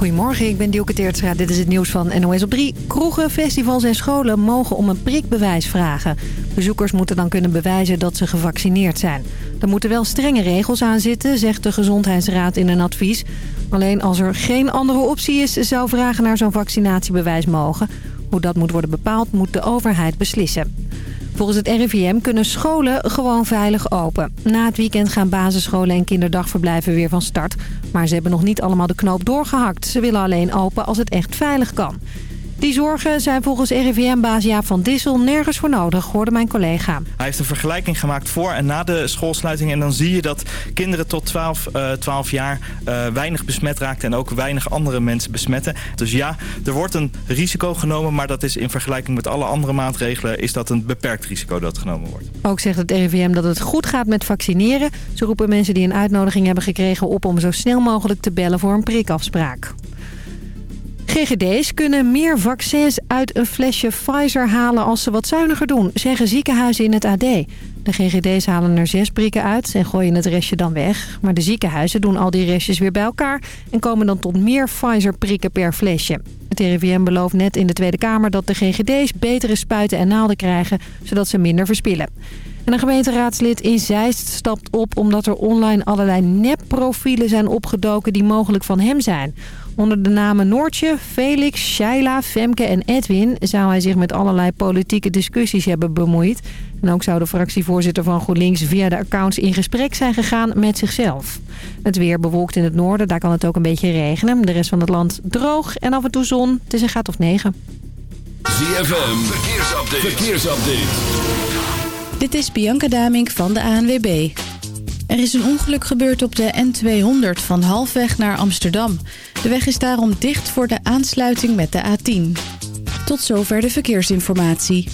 Goedemorgen, ik ben Dielke Teertstra. Dit is het nieuws van NOS op 3. Kroegen, festivals en scholen mogen om een prikbewijs vragen. Bezoekers moeten dan kunnen bewijzen dat ze gevaccineerd zijn. Er moeten wel strenge regels aan zitten, zegt de Gezondheidsraad in een advies. Alleen als er geen andere optie is, zou vragen naar zo'n vaccinatiebewijs mogen. Hoe dat moet worden bepaald, moet de overheid beslissen. Volgens het RIVM kunnen scholen gewoon veilig open. Na het weekend gaan basisscholen en kinderdagverblijven weer van start. Maar ze hebben nog niet allemaal de knoop doorgehakt. Ze willen alleen open als het echt veilig kan. Die zorgen zijn volgens RIVM-baas Jaap van Dissel nergens voor nodig, hoorde mijn collega. Hij heeft een vergelijking gemaakt voor en na de schoolsluiting. En dan zie je dat kinderen tot 12, uh, 12 jaar uh, weinig besmet raakten en ook weinig andere mensen besmetten. Dus ja, er wordt een risico genomen, maar dat is in vergelijking met alle andere maatregelen is dat een beperkt risico dat genomen wordt. Ook zegt het RIVM dat het goed gaat met vaccineren. Ze roepen mensen die een uitnodiging hebben gekregen op om zo snel mogelijk te bellen voor een prikafspraak. GGD's kunnen meer vaccins uit een flesje Pfizer halen als ze wat zuiniger doen, zeggen ziekenhuizen in het AD. De GGD's halen er zes prikken uit en gooien het restje dan weg. Maar de ziekenhuizen doen al die restjes weer bij elkaar en komen dan tot meer Pfizer-prikken per flesje. Het RIVM belooft net in de Tweede Kamer dat de GGD's betere spuiten en naalden krijgen, zodat ze minder verspillen. En een gemeenteraadslid in Zeist stapt op omdat er online allerlei nepprofielen zijn opgedoken die mogelijk van hem zijn. Onder de namen Noortje, Felix, Shaila, Femke en Edwin zou hij zich met allerlei politieke discussies hebben bemoeid. En ook zou de fractievoorzitter van GroenLinks via de accounts in gesprek zijn gegaan met zichzelf. Het weer bewolkt in het noorden, daar kan het ook een beetje regenen. De rest van het land droog en af en toe zon. Het is een graad of 9. ZFM, verkeersupdate. verkeersupdate. Dit is Bianca Damink van de ANWB. Er is een ongeluk gebeurd op de N200 van halfweg naar Amsterdam. De weg is daarom dicht voor de aansluiting met de A10. Tot zover de verkeersinformatie.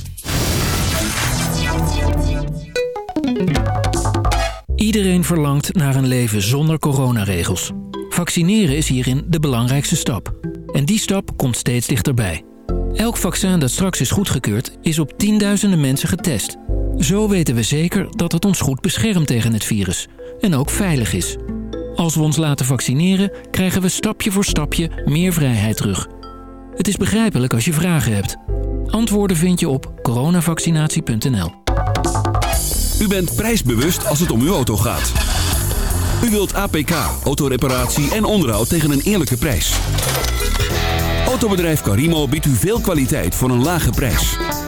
Iedereen verlangt naar een leven zonder coronaregels. Vaccineren is hierin de belangrijkste stap. En die stap komt steeds dichterbij. Elk vaccin dat straks is goedgekeurd is op tienduizenden mensen getest. Zo weten we zeker dat het ons goed beschermt tegen het virus. En ook veilig is. Als we ons laten vaccineren, krijgen we stapje voor stapje meer vrijheid terug. Het is begrijpelijk als je vragen hebt. Antwoorden vind je op coronavaccinatie.nl. U bent prijsbewust als het om uw auto gaat. U wilt APK, autoreparatie en onderhoud tegen een eerlijke prijs. Autobedrijf Carimo biedt u veel kwaliteit voor een lage prijs.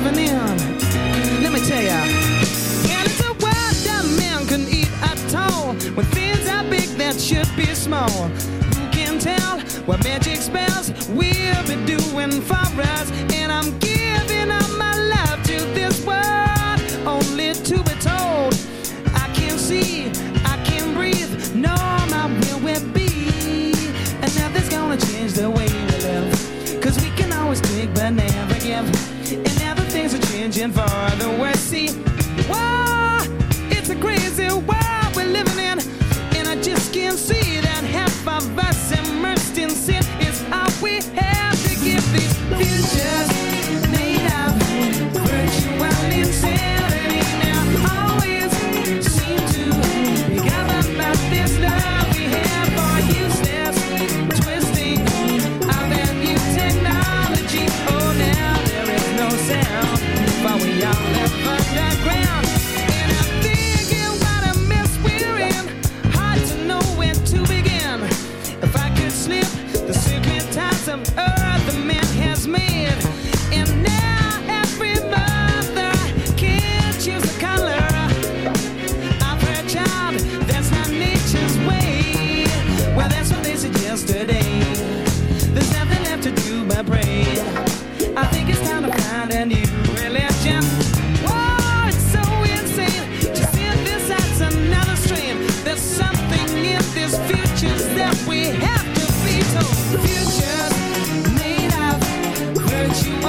Living in. Let me tell ya. And it's a world that man can eat at all. When things are big that should be small. Who can tell what magic spells we'll be doing for us? And I'm giving up my love to this world, Looking for the way.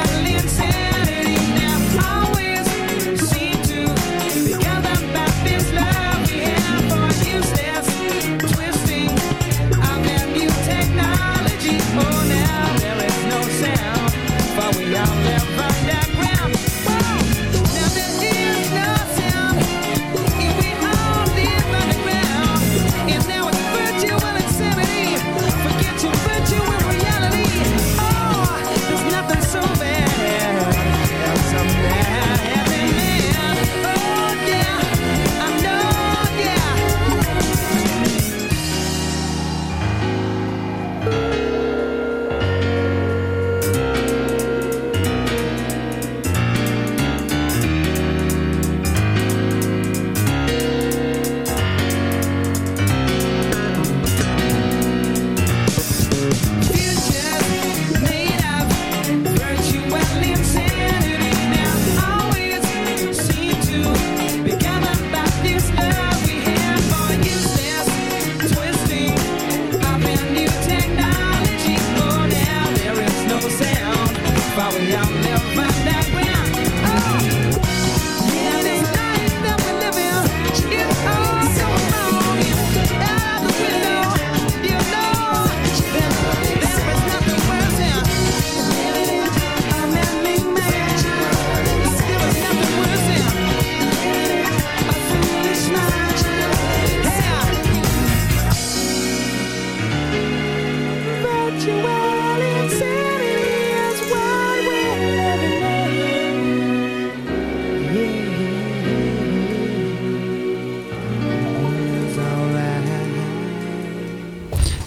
finally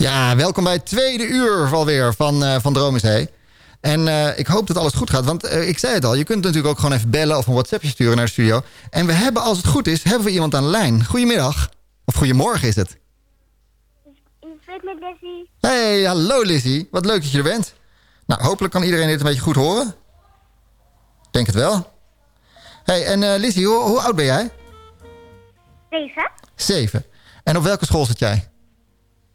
Ja, welkom bij het tweede uur alweer van, eh van Droom is Hee. En eh, ik hoop dat alles goed gaat. Want eh, ik zei het al, je kunt natuurlijk ook gewoon even bellen... of een WhatsAppje sturen naar de studio. En we hebben, als het goed is, hebben we iemand aan de lijn. Goedemiddag. Of goedemorgen is het. Ik spreek met Leslie. Hey, hallo Lizzie. Wat leuk dat je er bent. Nou, hopelijk kan iedereen dit een beetje goed horen. Ik Denk het wel. Hey, en eh Lizzie, hoe, hoe oud ben jij? Deze, Zeven. En op welke school zit jij?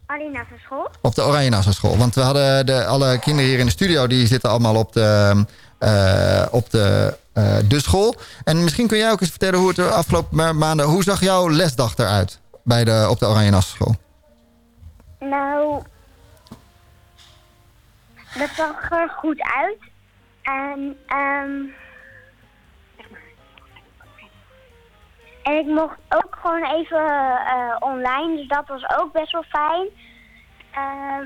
Alina van school. Op de Oranje Nassau school. Want we hadden de, alle kinderen hier in de studio... die zitten allemaal op de, eh, op de, eh, de school. En misschien kun jij ook eens vertellen hoe het de afgelopen ma- maanden... hoe zag jouw lesdag eruit bij de, op de Oranje Nassau school? Nou, dat zag er goed uit. En, ehm en ik mocht ook gewoon even eh, online, dus dat was ook best wel fijn. Ehm,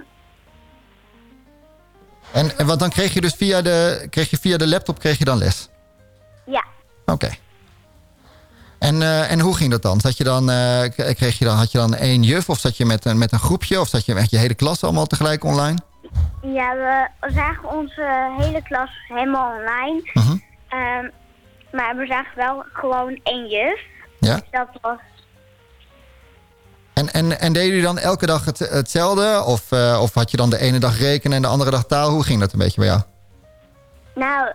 En, en want dan kreeg je dus via de, kreeg je via de laptop kreeg je dan les? ja, Oké. En, eh, en hoe ging dat dan? Zat je dan, eh, kreeg je dan? Had je dan één juf of zat je met een, met een groepje? Of zat je met je hele klas allemaal tegelijk online? ja, we zagen onze hele klas helemaal online. Mhm. Ehm, maar we zagen wel gewoon één juf. Ja? Dat was En, en, en deden jullie dan elke dag het, hetzelfde? Of, eh, of had je dan de ene dag rekenen en de andere dag taal? Hoe ging dat een beetje bij jou? Nou,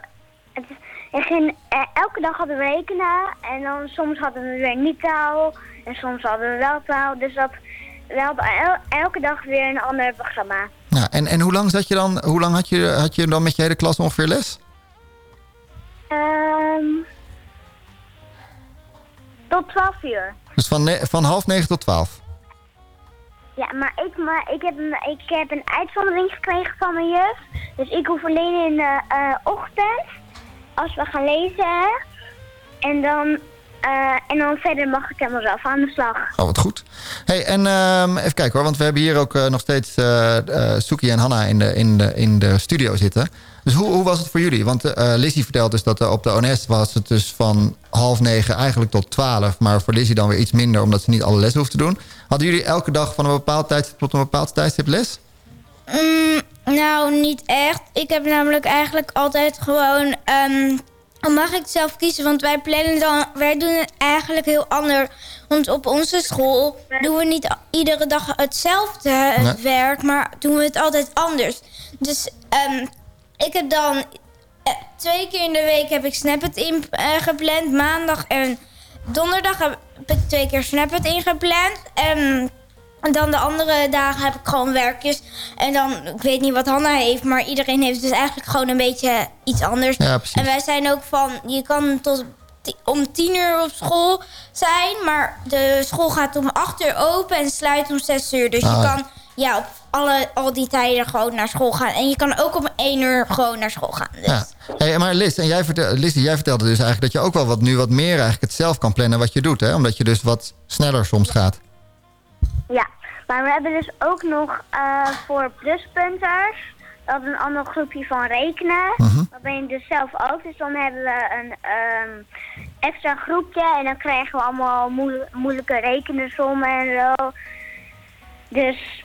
het, er ging, eh, elke dag hadden we rekenen en dan soms hadden we weer niet taal en soms hadden we wel taal. Dus dat, we hadden el- elke dag weer een ander programma. Ja, en, en hoe lang zat je dan? Hoe lang had je, had je dan met je hele klas ongeveer les? Ehm tot 12 uur. Dus van, van half negen tot twaalf. Ja, maar ik, maar ik, heb, een- ik heb een uitzondering gekregen van mijn juf. Dus ik hoef alleen in de eh, ochtend, als we gaan lezen. En dan, eh, en dan verder mag ik helemaal zelf aan de slag. Oh, wat goed. Hey, en ehm, even kijken hoor, want we hebben hier ook eh, nog steeds eh eh, Suki en Hanna in de, in, de, in de studio zitten. Dus hoe, hoe was het voor jullie? Want eh Lizzie vertelt dus dat op de ONS was het dus van half negen eigenlijk tot twaalf. Maar voor Lizzie dan weer iets minder, omdat ze niet alle les hoeft te doen. Hadden jullie elke dag van een bepaald tijdstip tot een bepaald tijdstip les? Mm, nou, niet echt. Ik heb namelijk eigenlijk altijd gewoon... ehm, mag ik zelf kiezen, want wij plannen dan... Wij doen het eigenlijk heel anders. Want op onze school doen we niet iedere dag hetzelfde het Nee. werk... maar doen we het altijd anders. Dus ehm, ik heb dan... eh, twee keer in de week heb ik Snapchat ingepland. Maandag en donderdag heb, heb ik twee keer Snapchat ingepland. En dan de andere dagen heb ik gewoon werkjes. En dan, ik weet niet wat Hanna heeft, maar iedereen heeft dus eigenlijk gewoon een beetje iets anders. Ja, precies. en wij zijn ook van, je kan tot om tien uur op school zijn, maar de school gaat om acht uur open en sluit om zes uur. Dus Ah, je ja. kan ja, op alle, al die tijden gewoon naar school gaan. En je kan ook om één uur gewoon naar school gaan. Dus. Ja. Hey, maar Liz, en jij, vertel, Lizzie, jij vertelde dus eigenlijk dat je ook wel wat nu wat meer eigenlijk het zelf kan plannen wat je doet. Hè? Omdat je dus wat sneller soms gaat. Ja, maar we hebben dus ook nog eh, voor pluspunters... dat een ander groepje van rekenen. Mhm. Dat ben je dus zelf ook. Dus dan hebben we een ehm, extra groepje... en dan krijgen we allemaal moe- moeilijke rekenensommen en zo. Dus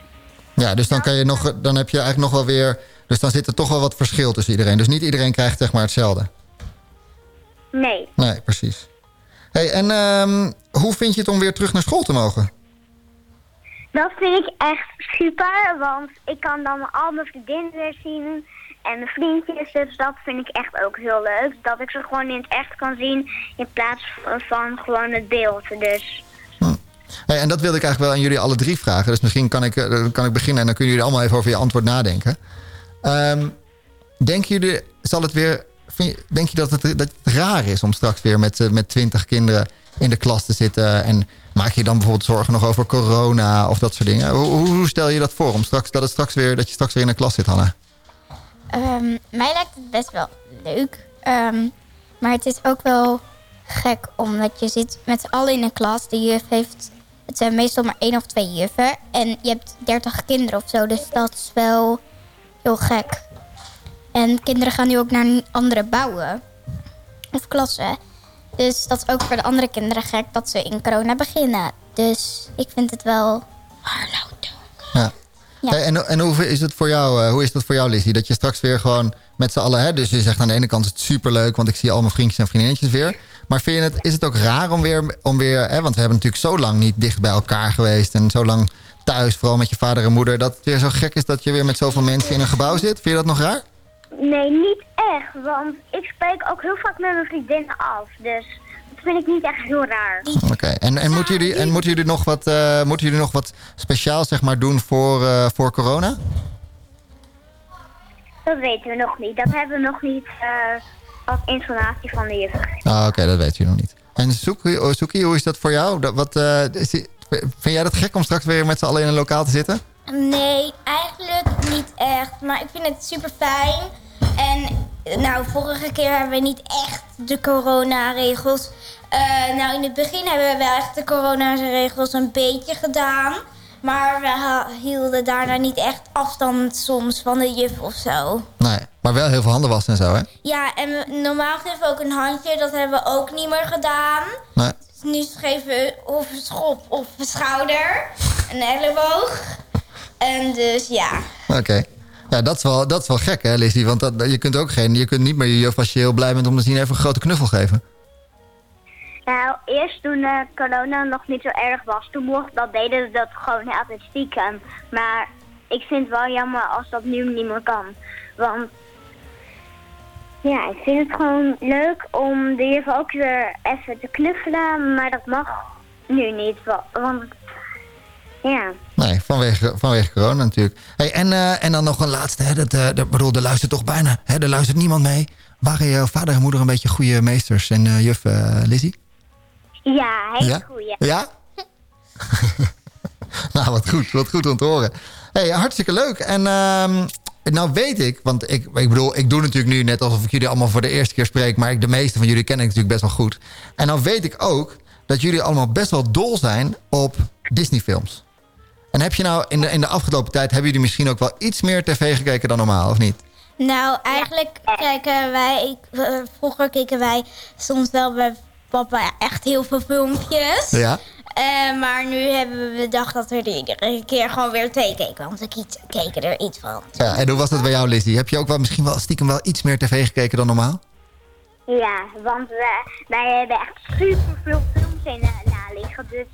Ja, dus dan, kan je nog, dan heb je eigenlijk nog wel weer... Dus dan zit er toch wel wat verschil tussen iedereen. Dus niet iedereen krijgt zeg maar hetzelfde. nee. Nee, precies. Hey, en ehm, hoe vind je het om weer terug naar school te mogen? Dat vind ik echt super, want ik kan dan al mijn vriendinnen zien en mijn vriendjes. Dus dat vind ik echt ook heel leuk. Dat ik ze gewoon in het echt kan zien in plaats van gewoon het beeld. Dus Hey, en dat wilde ik eigenlijk wel aan jullie alle drie vragen. Dus misschien kan ik, eh, kan ik beginnen en dan kunnen jullie allemaal even over je antwoord nadenken. Ehm denken jullie, zal het weer, denk je dat het, dat het raar is om straks weer met, eh, met twintig kinderen in de klas te zitten? En maak je dan bijvoorbeeld zorgen nog over corona of dat soort dingen? Hoe, hoe, stel je dat voor? Om straks, dat, het straks weer, dat je straks weer in de klas zit, Hanna? Ehm, mij lijkt het best wel leuk. Ehm, maar het is ook wel gek omdat je zit met z'n allen in een klas. De juf heeft, het zijn meestal maar één of twee juffen. En je hebt dertig kinderen of zo, dus dat is wel heel gek. En kinderen gaan nu ook naar andere bouwen. Of klassen. Dus dat is ook voor de andere kinderen gek dat ze in corona beginnen. Dus ik vind het wel... Ja. Ja. Hey, en en hoe, is het voor jou, eh, hoe is dat voor jou, Lizzie? Dat je straks weer gewoon met z'n allen... Hè, dus je zegt aan de ene kant is het superleuk... want ik zie al mijn vriendjes en vriendinnetjes weer. Maar vind je het, is het ook raar om weer... Om weer hè, want we hebben natuurlijk zo lang niet dicht bij elkaar geweest... en zo lang thuis, vooral met je vader en moeder... dat het weer zo gek is dat je weer met zoveel mensen in een gebouw zit? Vind je dat nog raar? Nee, niet echt. Want ik spreek ook heel vaak met mijn vriendinnen af. Dus dat vind ik niet echt heel raar. Oké. En, en, moeten jullie, en moeten jullie nog wat, eh, moeten jullie nog wat speciaals zeg maar, doen voor, eh, voor corona? Dat weten we nog niet. Dat hebben we nog niet eh, als informatie van de juf. Ah, Oké, dat weet je nog niet. En Soekie, oh, Soekie, hoe is dat voor jou? Dat, wat, eh, is, vind jij dat gek om straks weer met z'n allen in een lokaal te zitten? Nee, eigenlijk niet echt. Maar ik vind het super fijn. En nou, vorige keer hebben we niet echt de coronaregels. Eh nou, in het begin hebben we wel echt de coronaregels een beetje gedaan. Maar we hielden daarna niet echt afstand soms van de juf of zo. Nee, maar wel heel veel handen wassen en zo, hè? Ja, en we- normaal geven we ook een handje. Dat hebben we ook niet meer gedaan. Nee. Dus nu geven we of een schop of een schouder. Een elleboog. En dus ja. Oké. Ja, dat is, wel, dat is wel gek, hè, Lizzie? Want dat, je kunt ook geen, je kunt niet meer je juf als je heel blij bent om te zien even een grote knuffel geven. Nou, eerst toen eh, corona nog niet zo erg was, toen mocht dat deden we dat gewoon altijd stiekem. Maar ik vind het wel jammer als dat nu niet meer kan. Want ja, ik vind het gewoon leuk om de juf ook weer even te knuffelen, maar dat mag nu niet. wa- Want ja, Nee, vanwege, vanwege corona natuurlijk. Hey, en, eh, en dan nog een laatste. Hè, dat, eh, dat, bedoel, er luistert toch bijna. Hè, er luistert niemand mee. Waren je vader en moeder een beetje goede meesters en eh, juf Lizzie? ja, hele Ja? goeie. Ja? nou, wat goed. Wat goed om te horen. Hey, hartstikke leuk. En ehm, nou weet ik, want ik, ik bedoel, ik doe natuurlijk nu net alsof ik jullie allemaal voor de eerste keer spreek. Maar ik, de meeste van jullie ken ik natuurlijk best wel goed. En nou weet ik ook dat jullie allemaal best wel dol zijn op Disney-films. En heb je nou in de, in de afgelopen tijd, hebben jullie misschien ook wel iets meer tv gekeken dan normaal, of niet? Nou, eigenlijk kijken wij... eh, vroeger keken wij soms wel bij papa echt heel veel filmpjes. Ja? Eh, maar nu hebben we bedacht dat we er iedere keer gewoon weer twee keken. Want we kiet- keken er iets van. ja. En hoe was dat bij jou, Lizzie? Heb je ook wel misschien wel stiekem wel iets meer tv gekeken dan normaal? Ja, want we, wij hebben echt super veel films in de na liggen. Dus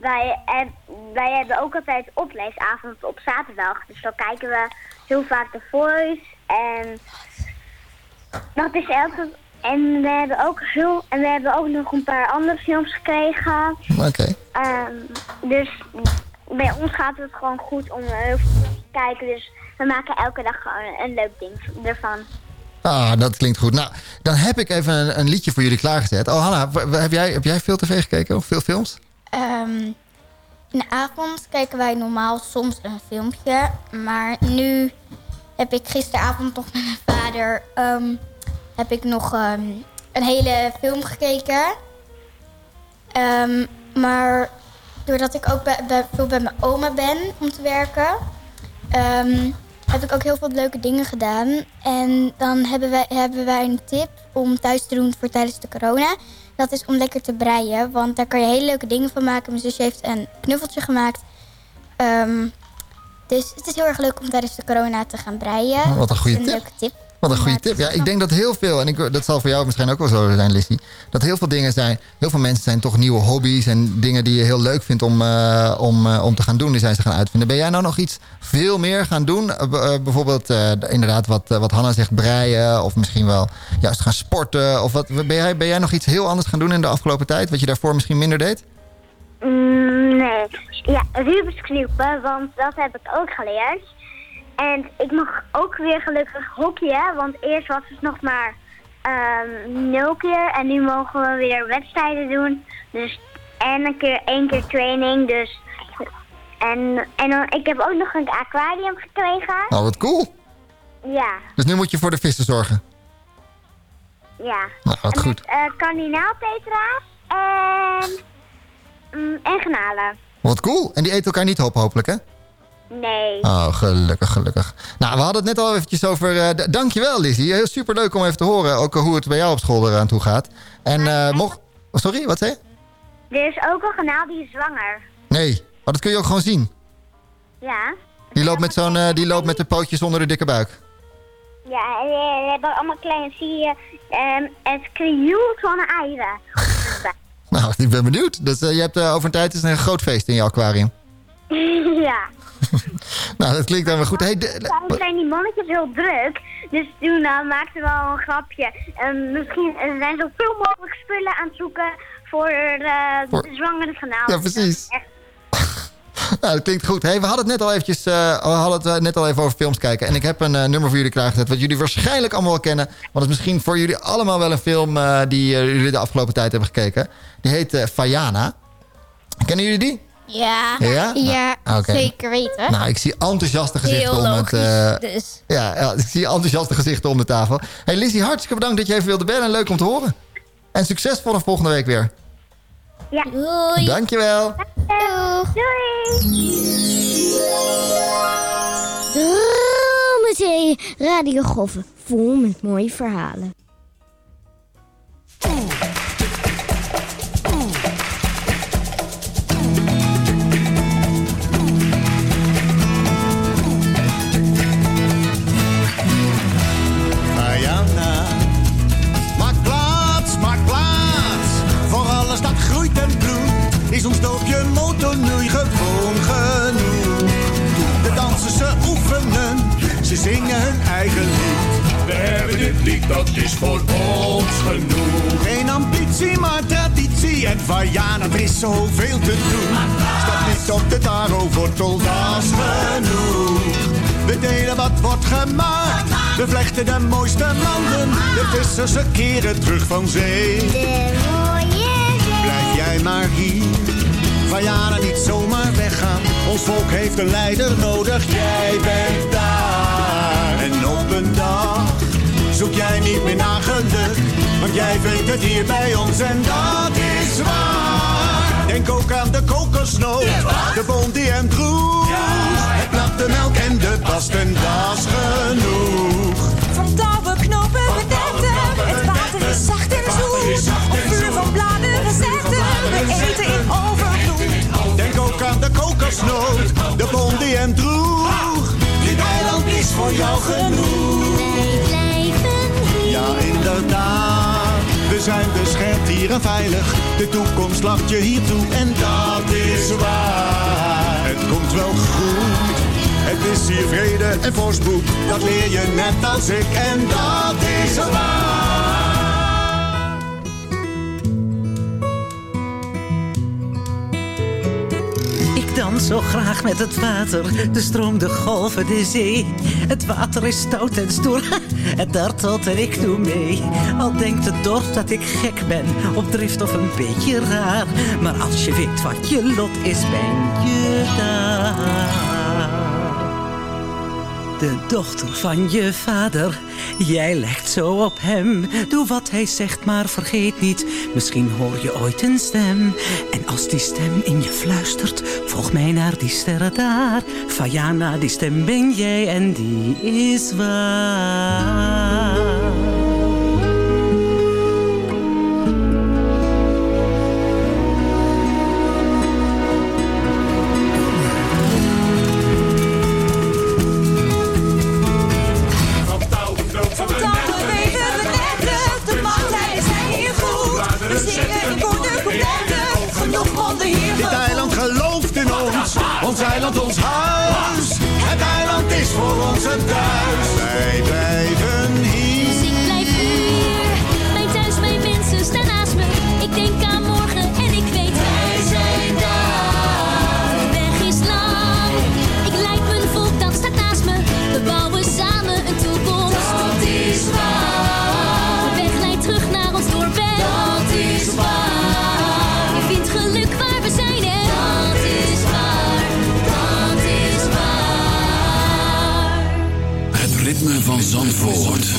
wij, heb- wij hebben ook altijd opleesavond op zaterdag. Dus dan kijken we heel vaak The Voice. En dat is elke, En we hebben ook veel, en we hebben ook nog een paar andere films gekregen. Oké. Ehm, dus bij ons gaat het gewoon goed om heel veel te kijken. Dus we maken elke dag gewoon een leuk ding ervan. Ah, dat klinkt goed. Nou, dan heb ik even een, een liedje voor jullie klaargezet. Oh, Hanna, heb jij, heb jij veel tv gekeken of veel films? Ehm, in de avond kijken wij normaal soms een filmpje. Maar nu heb ik gisteravond nog met mijn vader... ehm, heb ik nog ehm, een hele film gekeken. Maar doordat ik ook veel bij mijn oma ben om te werken... heb ik ook heel veel leuke dingen gedaan. En dan hebben wij, hebben wij een tip om thuis te doen voor tijdens de corona. Dat is om lekker te breien. Want daar kan je hele leuke dingen van maken. Mijn zusje heeft een knuffeltje gemaakt. Ehm, dus het is heel erg leuk om tijdens de corona te gaan breien. Oh, wat een goede een tip. leuke tip. Wat een goede tip. Ja, ik denk dat heel veel, en ik, dat zal voor jou misschien ook wel zo zijn, Lissy. Dat heel veel dingen zijn, heel veel mensen zijn toch nieuwe hobby's en dingen die je heel leuk vindt om, eh, om, eh, om te gaan doen, die zijn ze gaan uitvinden. Ben jij nou nog iets veel meer gaan doen? Eh, bijvoorbeeld inderdaad wat, wat Hanna zegt, breien of misschien wel juist gaan sporten. Of wat, ben, jij, ben jij nog iets heel anders gaan doen in de afgelopen tijd, wat je daarvoor misschien minder deed? Mm, nee. Ja, Rubens knoepen, want dat heb ik ook geleerd. En ik mag ook weer gelukkig hockeyen, want eerst was het nog maar ehm, nul keer. En nu mogen we weer wedstrijden doen. Dus, en een keer, één keer training. Dus, en en dan, ik heb ook nog een aquarium gekregen. Nou, wat cool. Ja, Dus nu moet je voor de vissen zorgen. ja. Nou, wat en goed. Met, eh, kardinaalpetra's en, mm, en granalen. Wat cool. En die eten elkaar niet op, hopelijk, hè? Nee. Oh, gelukkig, gelukkig. Nou, we hadden het net al eventjes over... d- dankjewel, Lizzie. Heel superleuk om even te horen. Ook hoe het bij jou op school eraan toe gaat. En eh, mocht... oh, sorry, wat zei je? Er is ook een kanaal die is zwanger. Nee, maar dat kun je ook gewoon zien. Ja. Die loopt met, zo'n, eh, die loopt met de pootjes onder de dikke buik. Ja, en we hebben allemaal kleine, zie je, ehm, het krioelt van een eieren. Nou, ik ben benieuwd. Dus, je hebt over een tijd is een groot feest in je aquarium. ja. Nou, dat klinkt dan wel goed. Hey, Daarom zijn die mannetjes heel druk. Dus toen uh, maakten we al een grapje. En misschien er zijn zoveel mogelijk spullen aan het zoeken voor, eh, Voor- de zwangere kanaal. Ja, precies. Echt nou, dat klinkt goed. Hey, we hadden het net al eventjes, eh, we hadden het eh, net al even over films kijken. En ik heb een eh, nummer voor jullie klaargezet. Wat jullie waarschijnlijk allemaal wel kennen. Want het is misschien voor jullie allemaal wel een film eh, die eh, jullie de afgelopen tijd hebben gekeken. Die heet eh Fayana. Kennen jullie die? Ja, Ja? ja Nou, zeker weten. Nou, ik zie enthousiaste gezichten Heel om het... eh, dus. ja, ja, ik zie enthousiaste gezichten om de tafel. Hey Lizzie, hartstikke bedankt dat je even wilde bellen. Leuk om te horen. En succes voor de volgende week weer. Ja. Doei. Dankjewel. Doei. Droomzee Radio Goffen, vol met mooie verhalen. Zoveel te doen. Stap niet op de taro, wortel, dat is genoeg. We delen wat wordt gemaakt. We vlechten de mooiste landen. De vissers ze keren terug van zee. Blijf jij maar hier. Vajana, niet zomaar weggaan. Ons volk heeft een leider nodig. Jij bent daar. En op een dag zoek jij niet meer naar geluk. Want jij vindt het hier bij ons en dat is waar. Denk ook aan de kokosnoot, de boom die hem droeg. Het blad, de melk en de bast en dat is genoeg. Van touwen, knopen, we netten. Het water is zacht en zoet. Op vuur van bladeren zetten. We eten in overvloed. Denk ook aan de kokosnoot, de boom die hem droeg. Dit eiland is voor jou genoeg. Ja, inderdaad zijn de hier en veilig. De toekomst lacht je hier toe en dat is waar. Het komt wel goed. Het is hier vrede en bosboek. Dat leer je net als ik en dat is waar. Ik dans zo graag met het water, de stroom, de golven, de zee. Het water is stout en stoer. Het dartelt en ik doe mee. Al denkt het dorp dat ik gek ben. Op drift of een beetje raar. Maar als je weet wat je lot is, ben je daar. De dochter van je vader, jij lijkt zo op hem. Doe wat hij zegt, maar vergeet niet, misschien hoor je ooit een stem. En als die stem in je fluistert, volg mij naar die sterren daar. Fajana, die stem ben jij en die is waar. duizend duizend. van Zandvoort.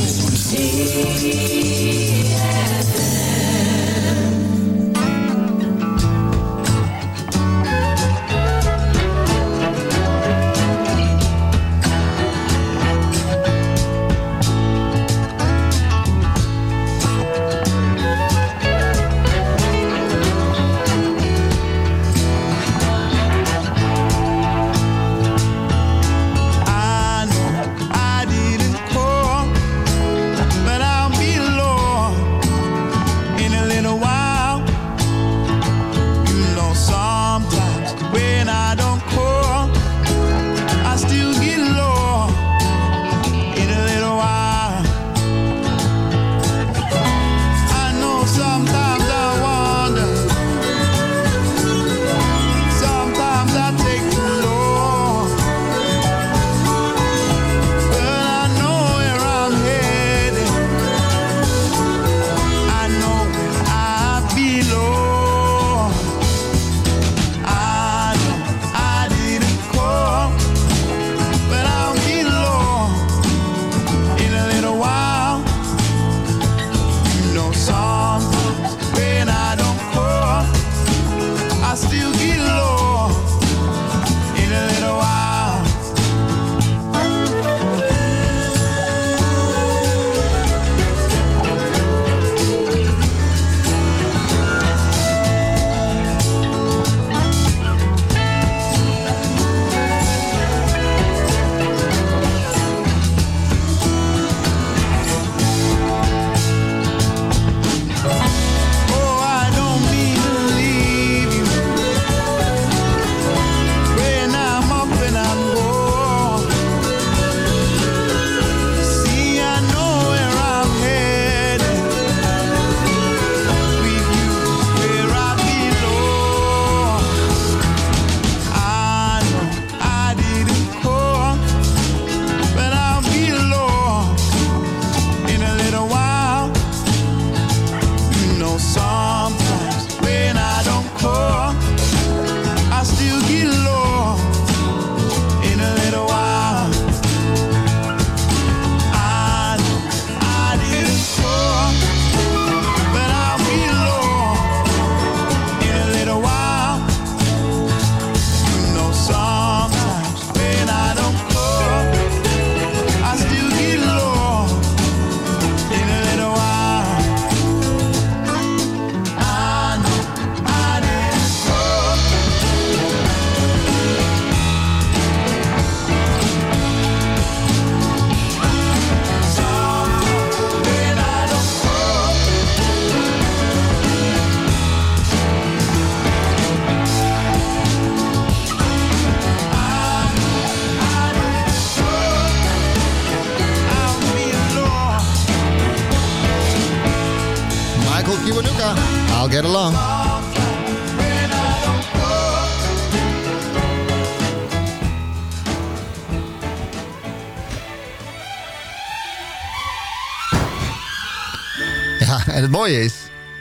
Mooie is,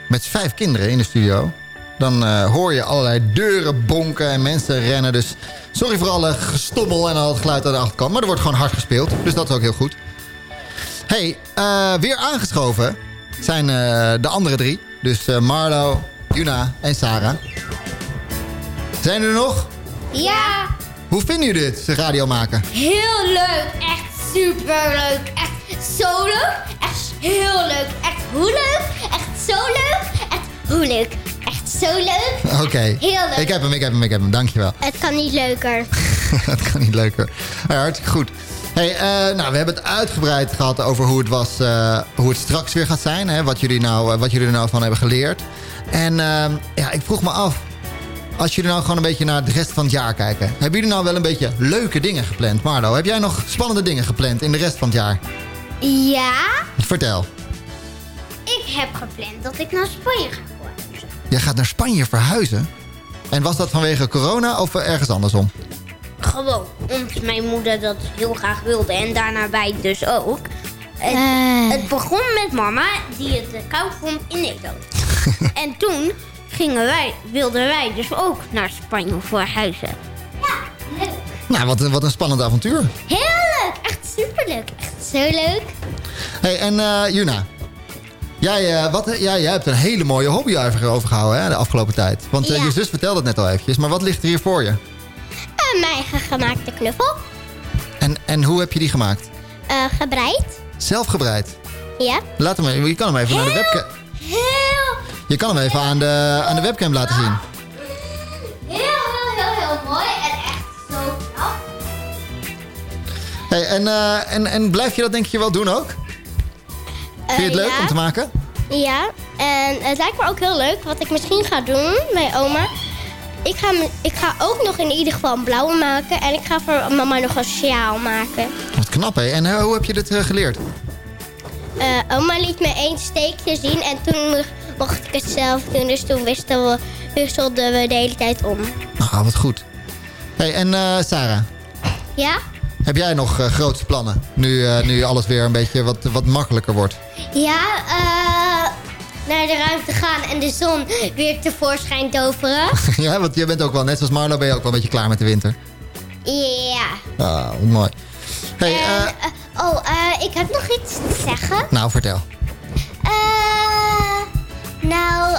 met vijf kinderen in de studio... dan eh, hoor je allerlei deuren bonken en mensen rennen. Dus sorry voor alle gestommel en al het geluid aan de achterkant. Maar er wordt gewoon hard gespeeld, dus dat is ook heel goed. hey, eh, weer aangeschoven zijn eh, de andere drie. Dus Marlo, Juna en Sarah. Zijn er nog? Ja, Hoe vinden jullie dit, radio maken? heel leuk. Echt super leuk. Echt zo leuk. Echt heel leuk. Echt hoe leuk. Hoe leuk. Echt zo leuk. Oké. Heel leuk. Ik heb hem, ik heb hem, ik heb hem. Dankjewel. Het kan niet leuker. Het kan niet leuker. Ja, hartstikke goed. Hey, eh, nou, we hebben het uitgebreid gehad over hoe het, was, eh, hoe het straks weer gaat zijn. Hè, wat, jullie nou, eh, wat jullie er nou van hebben geleerd. En ehm, ja, ik vroeg me af. Als jullie nou gewoon een beetje naar de rest van het jaar kijken. Hebben jullie nou wel een beetje leuke dingen gepland? Marlo, heb jij nog spannende dingen gepland in de rest van het jaar? Ja, Vertel. ik heb gepland dat ik naar Spanje ga. Jij gaat naar Spanje verhuizen? En was dat vanwege corona of ergens andersom? Gewoon, omdat mijn moeder dat heel graag wilde en daarna wij dus ook. Het, het begon met mama, die het eh, koud vond in Nederland. en toen gingen wij, wilden wij dus ook naar Spanje verhuizen. Ja, leuk. Nou, wat, een- wat een spannend avontuur. Heel leuk, echt superleuk. Echt zo leuk. hey, en eh, Juna. Jij, eh, wat, ja, jij hebt een hele mooie hobby over- overgehouden hè, de afgelopen tijd. Want eh, Ja. je zus vertelde het net al eventjes. Maar wat ligt er hier voor je? En mijn eigen gemaakte knuffel. En, en hoe heb je die gemaakt? Eh, gebreid. Zelf gebreid. Ja. Laat hem, je kan hem even naar de webcam... Heel, Je kan hem even aan de, aan de webcam laten zien. heel, heel, heel, heel mooi. En echt zo knap. Hey, en, eh, en, en blijf je dat denk je wel doen ook? Vind je het Eh, leuk ja. om te maken? Ja, en het lijkt me ook heel leuk wat ik misschien ga doen bij oma. Ik ga, ik ga ook nog in ieder geval een blauwe maken. En ik ga voor mama nog een sjaal maken. Wat knap, hè? En eh, hoe heb je dit eh, geleerd? Oma liet me één steekje zien en toen mo- mocht ik het zelf doen. Dus toen wisten we, wisselden we de hele tijd om. Ah, wat goed. Hey, en Sarah, Ja? Heb jij nog eh, grootste plannen? Nu, eh, nu alles weer een beetje wat, wat makkelijker wordt. Ja, eh, naar de ruimte gaan en de zon weer tevoorschijn toveren. ja, want je bent ook wel, net zoals Marlo, ben je ook wel een beetje klaar met de winter. Ja. Ah, mooi. Hey, En, oh, ik heb nog iets te zeggen. nou, vertel. Nou,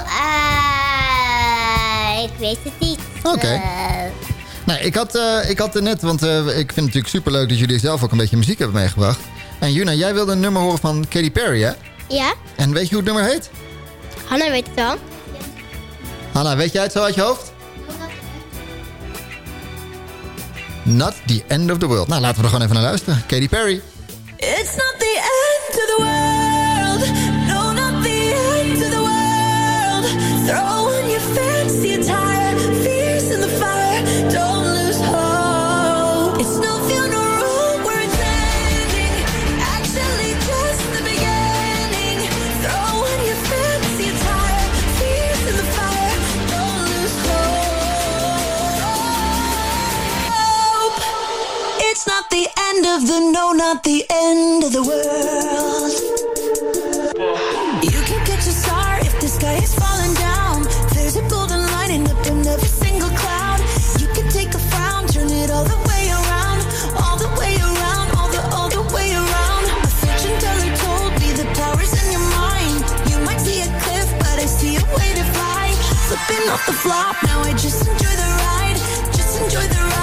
ik weet het niet. Oké. Nee, ik had, eh, ik had er net, want eh, ik vind het natuurlijk superleuk dat jullie zelf ook een beetje muziek hebben meegebracht. En Juna, jij wilde een nummer horen van Katy Perry, hè? ja, En weet je hoe het nummer heet? Hanna weet het wel. Hanna, weet jij het zo uit je hoofd? Not the end of the world. Nou, laten we er gewoon even naar luisteren. Katy Perry. It's not the end of the world. No, not the end of the world. Throw of the no, not the end of the world. You can catch a star if the sky is falling down. There's a golden lining up in every single cloud. You can take a frown, turn it all the way around, all the way around, all the all the way around. Told me the in your mind. You might a cliff, but I see a way to fly. Off the flop, now I just enjoy the ride. Just enjoy the ride,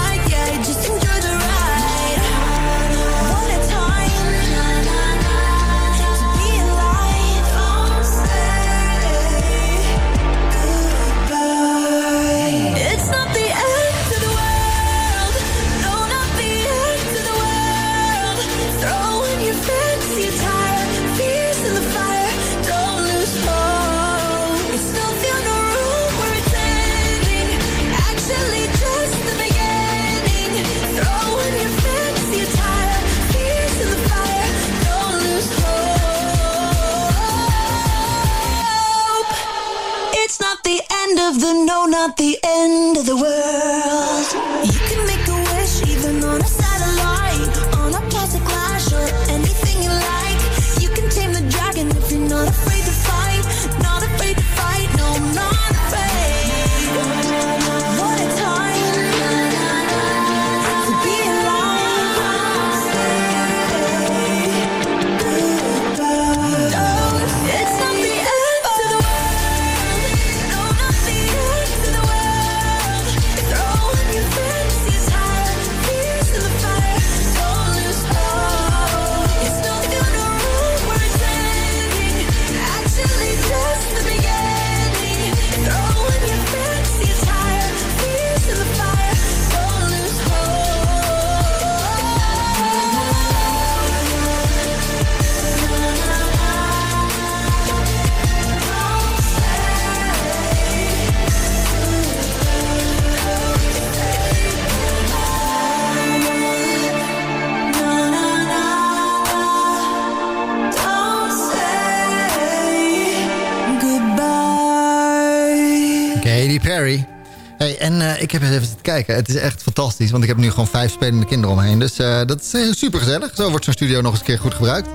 kijken. Het is echt fantastisch, want ik heb nu gewoon vijf spelende kinderen omheen. Dus eh, dat is uh, super gezellig. Zo wordt zo'n studio nog eens een keer goed gebruikt.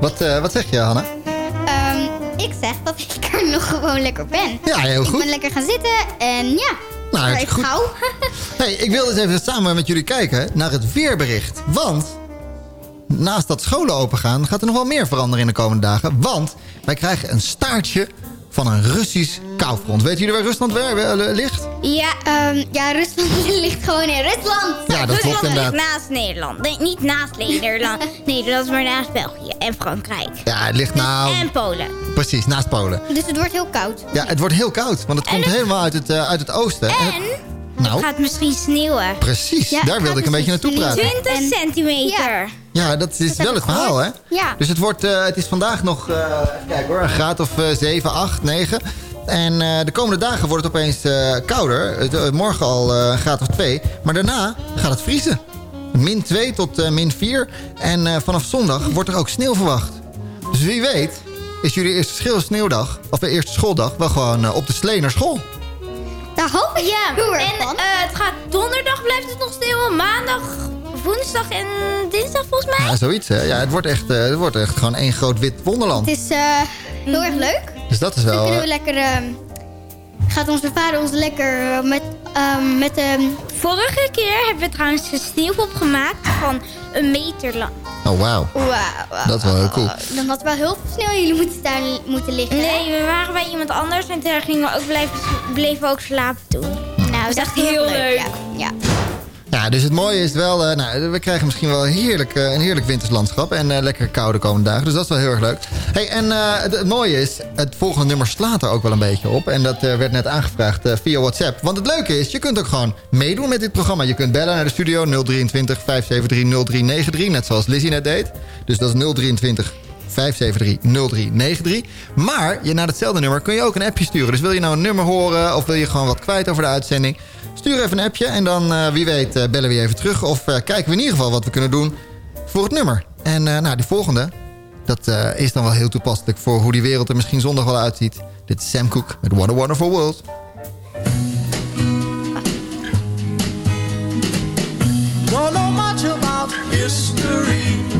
Wat, eh, wat zeg je, Hanna? Ehm, ik zeg dat ik er nog gewoon lekker ben. Ja, heel goed. Ik ben lekker gaan zitten en ja, Nou, maar het is even goed. gauw. Hey, ik wil eens even samen met jullie kijken naar het weerbericht. Want naast dat scholen open gaan, gaat er nog wel meer veranderen in de komende dagen. Want wij krijgen een staartje van een Russisch koufront. Weten jullie waar Rusland waar, ligt? Ja, ehm, ja, Rusland ligt gewoon in Rusland. Ja, dat klopt Rusland inderdaad. ligt naast Nederland. Nee, niet naast Nederland. Nederland, maar naast België en Frankrijk. Ja, het ligt nou... En Polen. Precies, naast Polen. Dus het wordt heel koud. Ja, het wordt heel koud, want het komt helemaal uit het, eh, uit het oosten. En het- nou, Het gaat misschien sneeuwen. precies, Ja, daar wilde ik een beetje naartoe praten. 20 centimeter. Ja, dat is wel het verhaal, hè? Ja. Dus het, wordt, eh, het is vandaag nog, eh kijk hoor, een graad of eh 7, 8, 9. En eh, de komende dagen wordt het opeens eh, kouder. Het, morgen al eh, een graad of 2. Maar daarna gaat het vriezen. Min 2 tot eh, min 4. En eh, vanaf zondag wordt er ook sneeuw verwacht. Dus wie weet is jullie eerste schil- sneeuwdag, of de eerste schooldag, wel gewoon op de slee naar school. Daar hoop ik Ja, en eh, het gaat donderdag blijft het nog sneeuwen. Maandag, woensdag en dinsdag volgens mij. Ja, zoiets hè. Ja, het wordt echt, eh, het wordt echt gewoon één groot wit wonderland. Het is eh, heel erg leuk. Dus dat is Dan wel... kunnen we eh, lekker... ehm, gaat onze vader ons lekker met... ehm, met ehm, Vorige keer hebben we trouwens een sneeuwpop gemaakt van een meter lang. oh, wauw. wauw, wauw, Dat is wel heel cool. Dan had wel heel veel sneeuw in jullie moeten tuin moeten liggen. Nee, we waren bij iemand anders en toen gingen we ook blijven, bleven we ook slapen toen. Nou, dat is echt heel leuk. Ja. ja. Ja, dus het mooie is wel... eh, nou, we krijgen misschien wel heerlijk, eh, een heerlijk winterslandschap. En eh, lekker koude komende dagen. Dus dat is wel heel erg leuk. Hey, en het, het mooie is, het volgende nummer slaat er ook wel een beetje op. En dat werd net aangevraagd via WhatsApp. Want het leuke is, je kunt ook gewoon meedoen met dit programma. Je kunt bellen naar de studio 023 573 0393. Net zoals Lizzie net deed. Dus dat is 023 573-0393. Maar je, naar hetzelfde nummer kun je ook een appje sturen. Dus wil je nou een nummer horen of wil je gewoon wat kwijt over de uitzending... stuur even een appje en dan eh, wie weet eh, bellen we je even terug... of eh, kijken we in ieder geval wat we kunnen doen voor het nummer. En nou, die volgende, dat is dan wel heel toepasselijk... voor hoe die wereld er misschien zondag wel uitziet. Dit is Sam Cooke met What a Wonderful World. Much about history.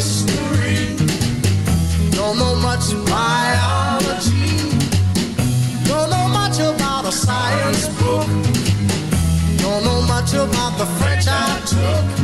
history. Don't know much biology. Don't know much about a science book. Don't know much about the French I took.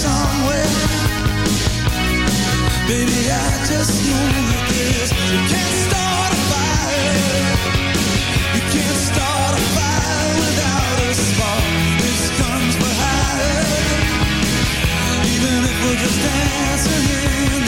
Somewhere. Baby, I just know this. You can't start a fire. You can't start a fire without a spark. For hire. Even if we're just dancing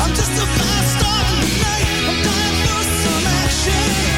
I'm just a fast star tonight. I'm dying for some action.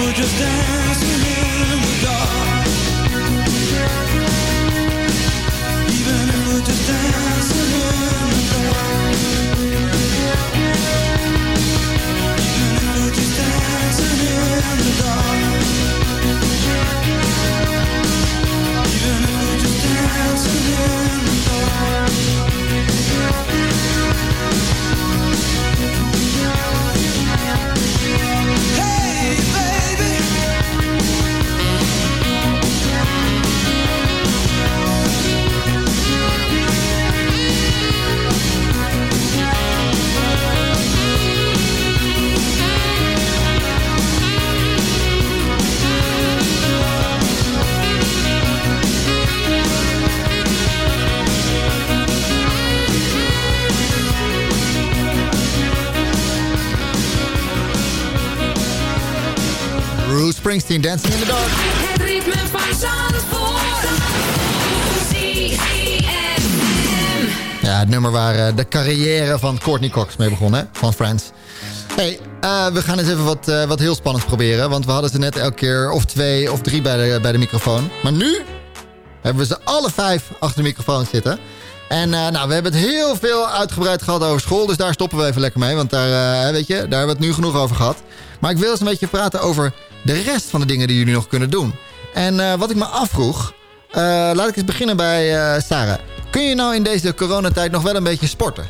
we're just dancing in the dark. Even we're just dancing in the dark. Dancing in the Dark. Het ritme van Zandvoort. Ja, het nummer waar eh, de carrière van Courtney Cox mee begon, hè? Van Friends. Hey, eh, we gaan eens even wat, eh, wat heel spannends proberen. Want we hadden ze net elke keer of twee of drie bij de, bij de microfoon. Maar nu hebben we ze alle vijf achter de microfoon zitten. En nou, we hebben het heel veel uitgebreid gehad over school. Dus daar stoppen we even lekker mee. Want daar, weet je, daar hebben we het nu genoeg over gehad. Maar ik wil eens een beetje praten over de rest van de dingen die jullie nog kunnen doen. En eh, wat ik me afvroeg... eh, laat ik eens beginnen bij eh, Sarah. Kun je nou in deze coronatijd nog wel een beetje sporten?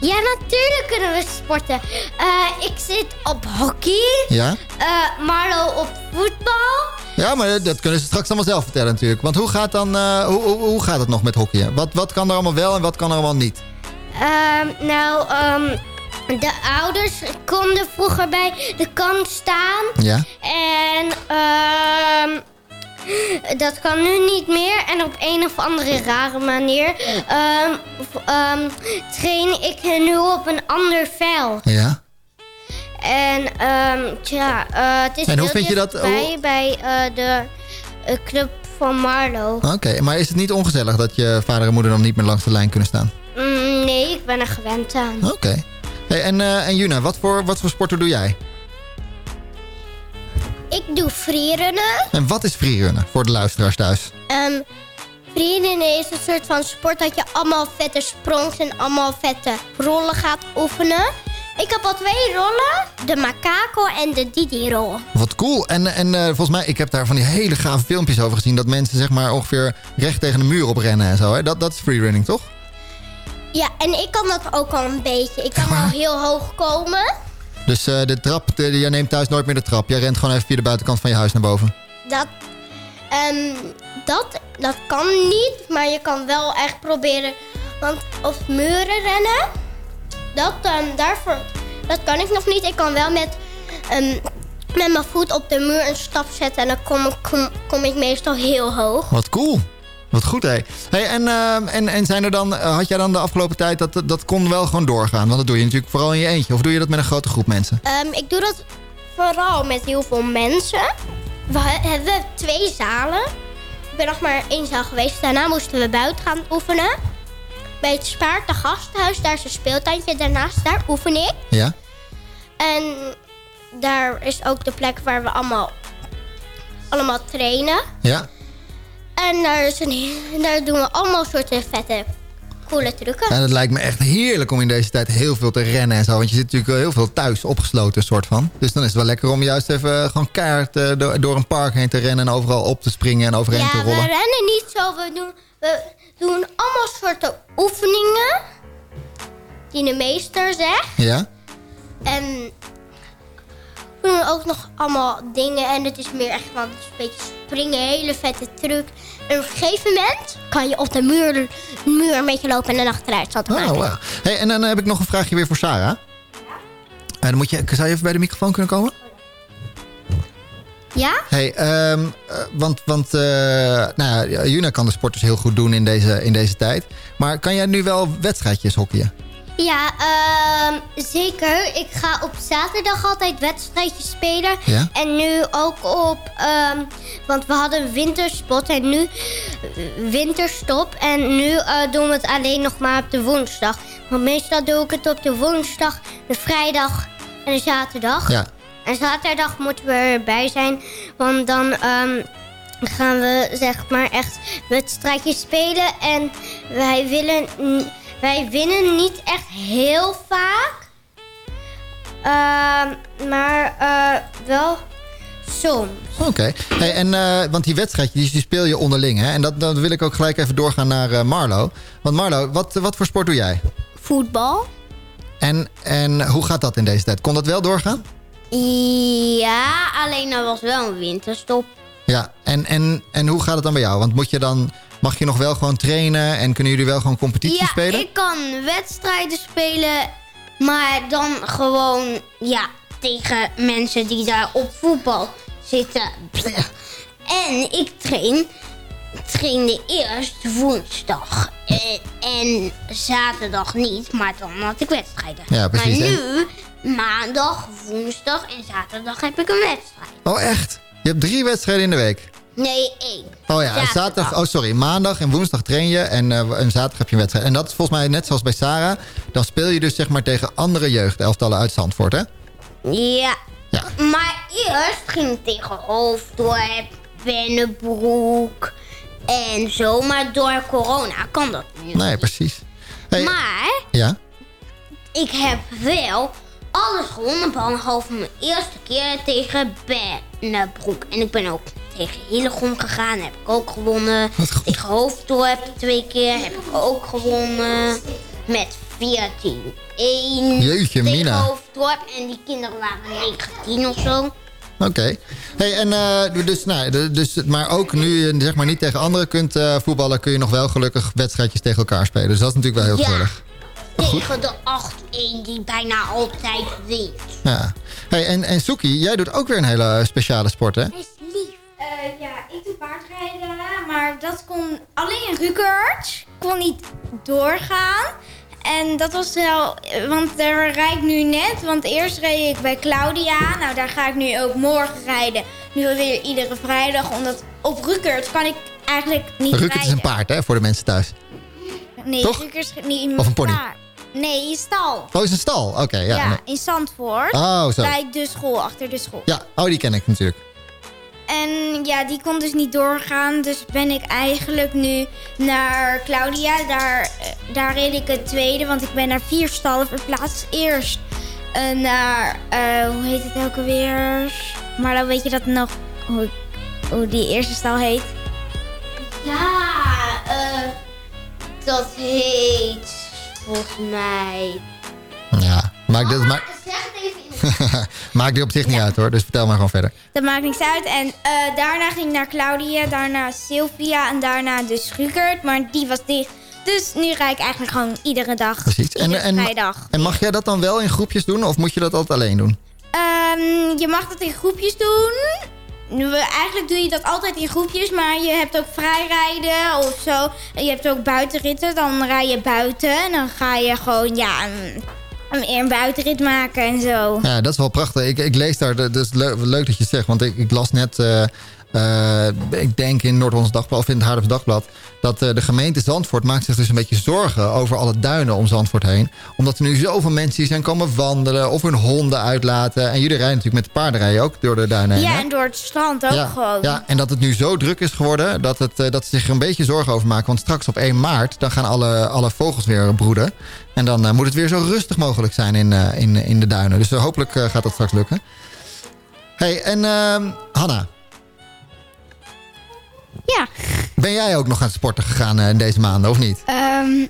Ja, natuurlijk kunnen we sporten. Ik zit op hockey. Ja? Marlo op voetbal. Ja, maar dat kunnen ze straks allemaal zelf vertellen natuurlijk. Want hoe gaat, dan, hoe, hoe, hoe gaat het nog met hockeyen? Wat, wat kan er allemaal wel en wat kan er allemaal niet? Ehm, nou, ehm, de ouders konden vroeger bij de kant staan. Ja? En ehm, dat kan nu niet meer. En op een of andere rare manier ehm, train ik nu op een ander veld. Ja? En ehm, tja, eh, het is En hoe vind je dat- dichtbij bij eh, de eh, club van Marlo. Oké, maar is het niet ongezellig dat je vader en moeder dan niet meer langs de lijn kunnen staan? Mm, nee, ik ben er gewend aan. Oké. Hey, en, eh, en Juna, wat voor, wat voor sporten doe jij? Ik doe freerunnen. En wat is freerunnen voor de luisteraars thuis? Um, freerunnen is een soort van sport dat je allemaal vette sprongs en allemaal vette rollen gaat oefenen. Ik heb al twee rollen. De Macaco en de Didi-rol. Wat cool. En, en eh, volgens mij, ik heb daar van die hele gave filmpjes over gezien... dat mensen zeg maar ongeveer recht tegen de muur oprennen en zo. Hè? Dat, dat is freerunning, toch? Ja, en ik kan dat ook al een beetje. Ik kan al heel hoog komen. Dus eh, de trap, de, jij neemt thuis nooit meer de trap. Jij rent gewoon even via de buitenkant van je huis naar boven. Dat, ehm, dat, dat kan niet, maar je kan wel echt proberen. Want op muren rennen, dat, ehm, daarvoor, dat kan ik nog niet. Ik kan wel met, ehm, met mijn voet op de muur een stap zetten en dan kom, kom ik meestal heel hoog. Wat cool. Wat goed, hé. Hey, en, ehm, en, en zijn er dan, eh, had jij dan de afgelopen tijd... Dat, dat kon wel gewoon doorgaan? Want dat doe je natuurlijk vooral in je eentje. Of doe je dat met een grote groep mensen? Ehm, ik doe dat vooral met heel veel mensen. We he- hebben twee zalen. Ik ben nog maar één zaal geweest. Daarna moesten we buiten gaan oefenen. Bij het Spaarte Gasthuis, daar is een speeltuintje. Daarnaast, daar oefen ik. Ja? En daar is ook de plek waar we allemaal, allemaal trainen. Ja? En daar, is een, he- daar doen we allemaal soorten vette, coole trucken. En het lijkt me echt heerlijk om in deze tijd heel veel te rennen en zo. Want je zit natuurlijk heel veel thuis opgesloten, soort van. Dus dan is het wel lekker om juist even eh, gewoon keihard eh, door, door een park heen te rennen... en overal op te springen en overheen Ja, te we rollen. rennen niet zo. We doen, we doen allemaal soorten oefeningen. Die de meester zegt. Ja? En we doen ook nog allemaal dingen. En het is meer echt van een beetje springen. Hele vette truc. En op een gegeven moment kan je op de muur, muur een beetje lopen en een achteruit zetten Oh, maken. wow. Hey, en dan heb ik nog een vraagje weer voor Sarah. En dan moet je, zou je even bij de microfoon kunnen komen? Ja? Hey, ehm, eh, want, want eh, nou ja, Juna kan de sport dus heel goed doen in deze, in deze tijd. Maar kan jij nu wel wedstrijdjes hockeyen? Ja, ehm, zeker. Ik ga op zaterdag altijd wedstrijdjes spelen. Ja? En nu ook op... ehm, want we hadden winterspot en nu winterstop. En nu eh, doen we het alleen nog maar op de woensdag. Want meestal doe ik het op de woensdag, de vrijdag en de zaterdag. Ja. En zaterdag moeten we erbij zijn. Want dan ehm, gaan we zeg maar echt wedstrijdjes spelen. En wij, willen, wij winnen niet echt heel vaak. Ehm, maar eh, wel soms. Oké. Hey, en, eh, want die wedstrijdjes die speel je onderling. Hè? En dat, dan wil ik ook gelijk even doorgaan naar eh, Marlo. Want Marlo, wat, wat voor sport doe jij? Voetbal? En, en hoe gaat dat in deze tijd? Kon dat wel doorgaan? Ja, alleen er was wel een winterstop. Ja, en, en, en hoe gaat het dan bij jou? Want moet je dan, mag je nog wel gewoon trainen en kunnen jullie wel gewoon competitie ja, spelen? ik kan wedstrijden spelen, maar dan gewoon ja, tegen mensen die daar op voetbal zitten. En ik train, trainde eerst woensdag en, en zaterdag niet, maar dan had ik wedstrijden. Ja, precies, Maar en- nu, maandag, woensdag en zaterdag heb ik een wedstrijd. Oh, echt? Je hebt drie wedstrijden in de week? Nee, één. Oh ja, zaterdag, oh sorry, maandag en woensdag train je en, en zaterdag heb je een wedstrijd. En dat is volgens mij net zoals bij Sarah. Dan speel je dus zeg maar tegen andere jeugdelftallen uit Zandvoort, hè? Ja. Ja. Maar eerst ging het tegen Hoofddorp, Bennebroek en zo. Maar door corona kan dat niet. Nee, precies. Hey, Maar Ja? ik heb wel alles gewonnen behalve mijn eerste keer tegen Bennebroek. En ik ben ook tegen Hillegom gegaan, heb ik ook gewonnen. Tegen Hoofddorp twee keer heb ik ook gewonnen. Met 14-1. Jeetje, tegen Mina. Hoofddorp. En die kinderen waren 19 of zo. Oké. Hey, en eh, dus, nou, dus, maar ook nu je zeg maar niet tegen anderen kunt eh, voetballen... kun je nog wel gelukkig wedstrijdjes tegen elkaar spelen. Dus dat is natuurlijk wel heel Ja. gezellig. Tegen de 8-1 die bijna altijd wint. Ja. Hey, en, en Soekie, jij doet ook weer een hele speciale sport, hè? ja, ik doe paardrijden, maar dat kon alleen Rukert kon niet doorgaan. En dat was wel, want daar rijd ik nu net, want eerst reed ik bij Claudia. Nou, daar ga ik nu ook morgen rijden. Nu weer iedere vrijdag, omdat op Rukert kan ik eigenlijk niet Rukert rijden. is een paard, hè, voor de mensen thuis. Nee, Toch? Rukert is niet Of een pony? paard. Nee, in stal. Oh, is een stal? Oké, ja. Ja, nee. in Zandvoort. Oh, zo. Bij de school, achter de school. Ja, oh, die ken ik natuurlijk. En ja, die kon dus niet doorgaan. Dus ben ik eigenlijk nu naar Claudia. Daar, eh, daar reed ik het tweede, want ik ben naar vier stallen verplaatst. Eerst eh, naar, eh, hoe heet het ook alweer? Maar dan weet je dat nog, hoe, hoe die eerste stal heet. Ja, eh, dat heet volgens mij. Ja, maak dit, maak, Maakt die op zich niet uit hoor, dus vertel maar gewoon verder. Dat maakt niks uit. En eh, daarna ging ik naar Claudia, daarna Sylvia en daarna de Schugert. Maar die was dicht. Dus nu ga ik eigenlijk gewoon iedere dag. Precies. En, Iedere en, vrijdag. en mag jij dat dan wel in groepjes doen of moet je dat altijd alleen doen? Ehm, je mag dat in groepjes doen. Eigenlijk doe je dat altijd in groepjes, maar je hebt ook vrijrijden of zo. En je hebt ook buitenritten, dan rij je buiten en dan ga je gewoon ja, een, een, buitenrit maken en zo. Ja, dat is wel prachtig. Ik, ik lees daar, is leuk, leuk dat je het zegt, want ik, ik las net, eh, eh, ik denk in Noord-Hollands Dagblad of in het Haarlems Dagblad, dat eh, de gemeente Zandvoort maakt zich dus een beetje zorgen over alle duinen om Zandvoort heen. Omdat er nu zoveel mensen zijn komen wandelen of hun honden uitlaten. En jullie rijden natuurlijk met paardenrijden ook door de duinen heen. Ja, hè? en door het strand ook ja, gewoon. Ja, en dat het nu zo druk is geworden dat, het, eh, dat ze zich er een beetje zorgen over maken. Want straks op 1 maart dan gaan alle, alle vogels weer broeden. En dan moet het weer zo rustig mogelijk zijn in, in, in de duinen. Dus hopelijk gaat dat straks lukken. hey, en ehm, Hanna, Ja, ben jij ook nog aan het sporten gegaan eh, in deze maanden of niet? ehm,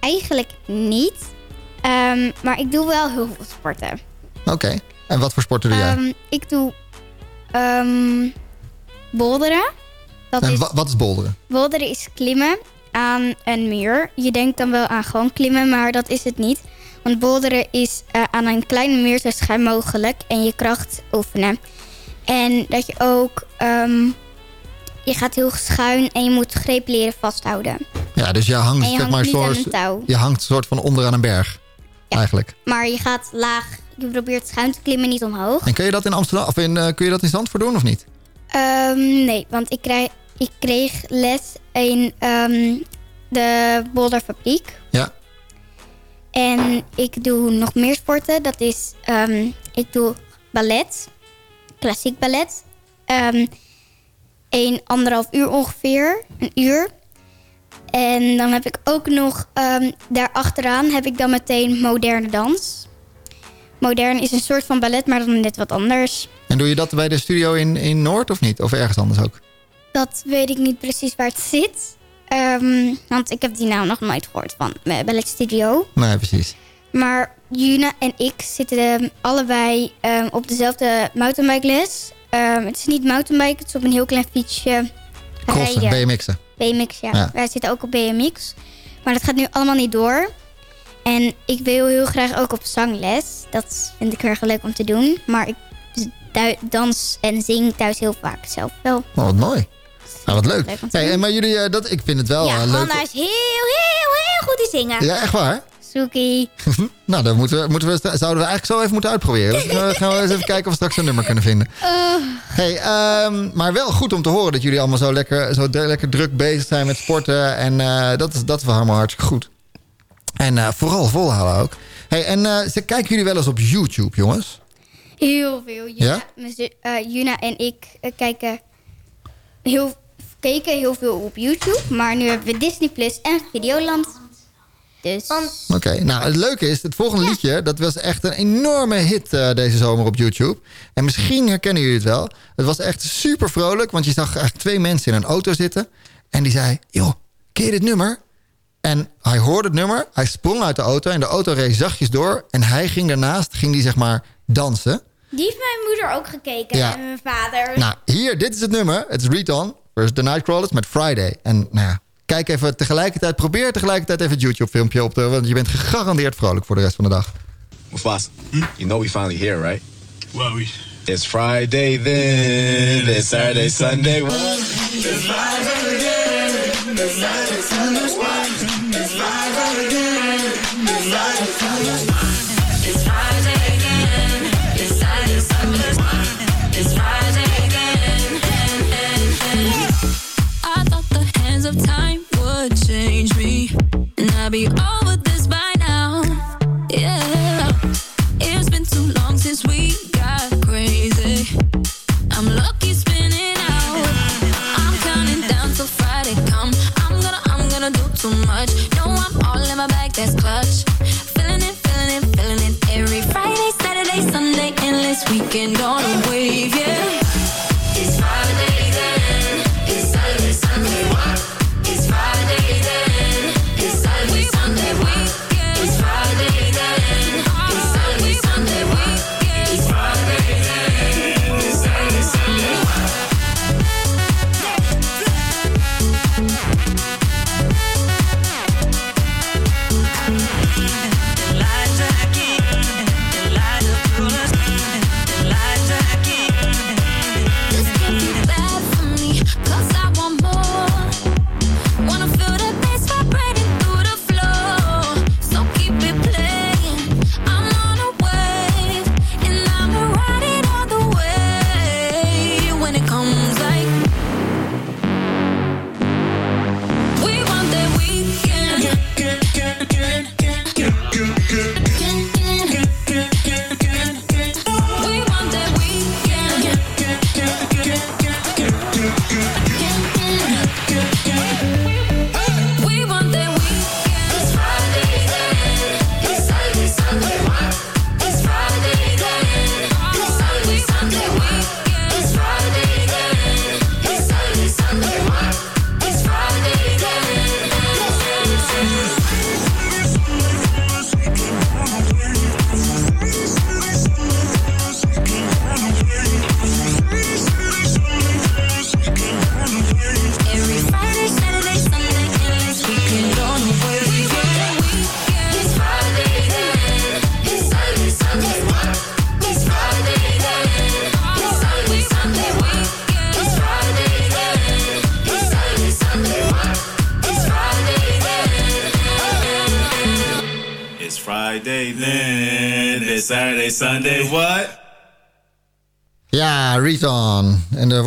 eigenlijk niet. Ehm, maar ik doe wel heel veel sporten. Oké. En wat voor sporten doe jij? Ehm, ik doe boulderen. Dat en is, wa- wat is boulderen? boulderen is klimmen aan een muur. Je denkt dan wel aan gewoon klimmen, maar dat is het niet. Want boulderen is eh, aan een kleine muur zo schuin mogelijk en je kracht oefenen. En dat je ook... je gaat heel schuin en je moet greep leren vasthouden. Ja, dus je hangt, je zeg hangt maar, soort- je hangt soort van onderaan een berg. Eigenlijk. Maar je gaat laag, je probeert schuin te klimmen, niet omhoog. En kun je dat in Amsterdam of in, eh, kun je dat in Zandvoort doen of niet? Ehm, nee, want ik, krijg, ik kreeg les in ehm, de Boulderfabriek. Ja. En ik doe nog meer sporten. Dat is, ehm, ik doe ballet, klassiek ballet. Een anderhalf uur ongeveer, een uur. En dan heb ik ook nog, ehm daarachteraan heb ik dan meteen moderne dans. Modern is een soort van ballet, maar dan net wat anders. En doe je dat bij de studio in, in Noord of niet? Of ergens anders ook? Dat weet ik niet precies waar het zit. Ehm, want ik heb die naam nog nooit gehoord van mijn balletstudio. Nee, precies. Maar Juna en ik zitten allebei ehm, op dezelfde mountainbike les. Ehm, het is niet mountainbike, het is op een heel klein fietsje Crossen, rijden. BMX'en. BMX, ja. Ja. Wij zitten ook op BMX. Maar dat gaat nu allemaal niet door. En ik wil heel graag ook op zangles. Dat vind ik erg leuk om te doen. Maar ik du- dans en zing thuis heel vaak zelf wel. Oh, wat mooi. Nou, wat leuk. Hey, maar jullie, eh, dat, ik vind het wel ja, eh, leuk. Hanna is heel, heel, heel goed in zingen. Ja, echt waar? Soekie. nou, dan moeten we, moeten we, zouden we eigenlijk zo even moeten uitproberen. Dus gaan we, gaan we eens even kijken of we straks een nummer kunnen vinden. Hey, ehm, maar wel goed om te horen dat jullie allemaal zo lekker, zo lekker druk bezig zijn met sporten. En eh, dat, is, dat is wel helemaal hartstikke goed. En eh, vooral volhouden ook. Hey, en eh, ze kijken jullie wel eens op YouTube, jongens? Heel veel. Juna, Ja? eh, Juna en ik eh, kijken heel, keken heel veel op YouTube. Maar nu hebben we Disney Plus en Videoland. Dus Oké, nou het leuke is, het volgende liedje... dat was echt een enorme hit eh, deze zomer op YouTube. En misschien herkennen jullie het wel. Het was echt super vrolijk, want je zag eigenlijk twee mensen in een auto zitten. En die zei, joh, ken je dit nummer? En hij hoorde het nummer, hij sprong uit de auto... en de auto reed zachtjes door. En hij ging daarnaast, ging die zeg maar dansen. Die heeft mijn moeder ook gekeken Ja. en mijn vader. Nou, hier, dit is het nummer. Het is Reton versus The Nightcrawlers met Friday. En nou ja, kijk even tegelijkertijd, probeer tegelijkertijd even het YouTube-filmpje op te... want je bent gegarandeerd vrolijk voor de rest van de dag. Mufasa, you know we finally here, right? Well, we... It's Friday then, it's Saturday, Sunday. It's again. It's live, it's be over this by now. Yeah, it's been too long since we got crazy. I'm lucky spinning out. I'm counting down till Friday come. I'm gonna, I'm gonna do too much. No, I'm all in my bag, that's clutch. Feeling it, feeling it, feeling it. Every Friday, Saturday, Sunday, endless weekend on a wave, yeah.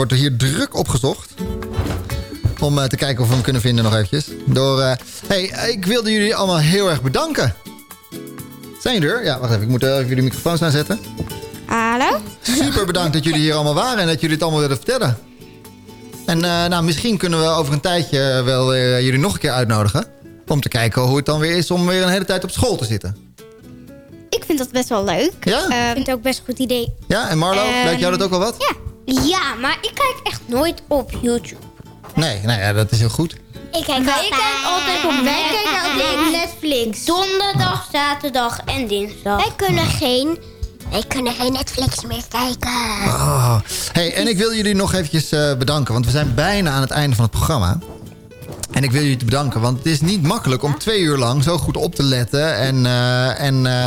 Wordt er hier druk opgezocht. Om eh, te kijken of we hem kunnen vinden nog eventjes. Door, eh, hey, ik wilde jullie allemaal heel erg bedanken. Zijn jullie er? Ja, wacht even. Ik moet eh, even jullie microfoons aanzetten. Hallo? Super bedankt dat jullie hier allemaal waren en dat jullie het allemaal willen vertellen. En eh, nou, misschien kunnen we over een tijdje wel eh, jullie nog een keer uitnodigen. Om te kijken hoe het dan weer is om weer een hele tijd op school te zitten. Ik vind dat best wel leuk. Ja? ik vind het ook best een goed idee. Ja, en Marlo, Ehm, lijkt jou dat ook wel wat? Ja. Ja, maar ik kijk echt nooit op YouTube. Nee, nou ja, dat is heel goed. Ik kijk, Wij kijken altijd op Wij kijken altijd op Netflix. Donderdag, zaterdag en dinsdag. Wij kunnen geen... Wij kunnen geen Netflix meer kijken. Oh. Hey, en ik wil jullie nog eventjes eh, bedanken, want we zijn bijna aan het einde van het programma. En ik wil jullie bedanken, want het is niet makkelijk om twee uur lang zo goed op te letten en, eh, en, eh,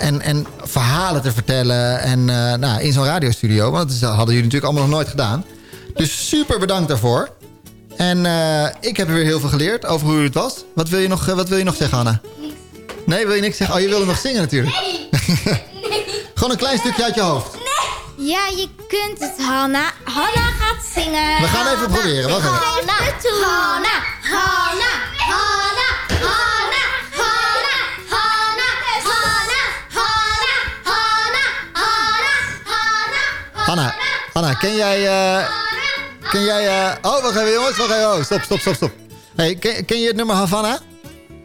en, en verhalen te vertellen en, eh, nou, in zo'n radiostudio. Want dat hadden jullie natuurlijk allemaal nog nooit gedaan. Dus super bedankt daarvoor. En eh, ik heb er weer heel veel geleerd over hoe het was. Wat wil je nog, eh, wat wil je nog zeggen, Anna? Nee, wil je niks zeggen? Oh, je wilde nog zingen natuurlijk. Gewoon een klein stukje uit je hoofd. Ja, je kunt het, Hanna. Hanna gaat zingen. We gaan even proberen, wacht even. Hanna, Hanna, Hanna, Hanna, Hanna, Hanna, Hanna. Ken jij... eh, ken jij... eh, oh, wacht even jongens, wacht even. Oh, stop, stop, stop, stop. Hey, ken, je het nummer Havana?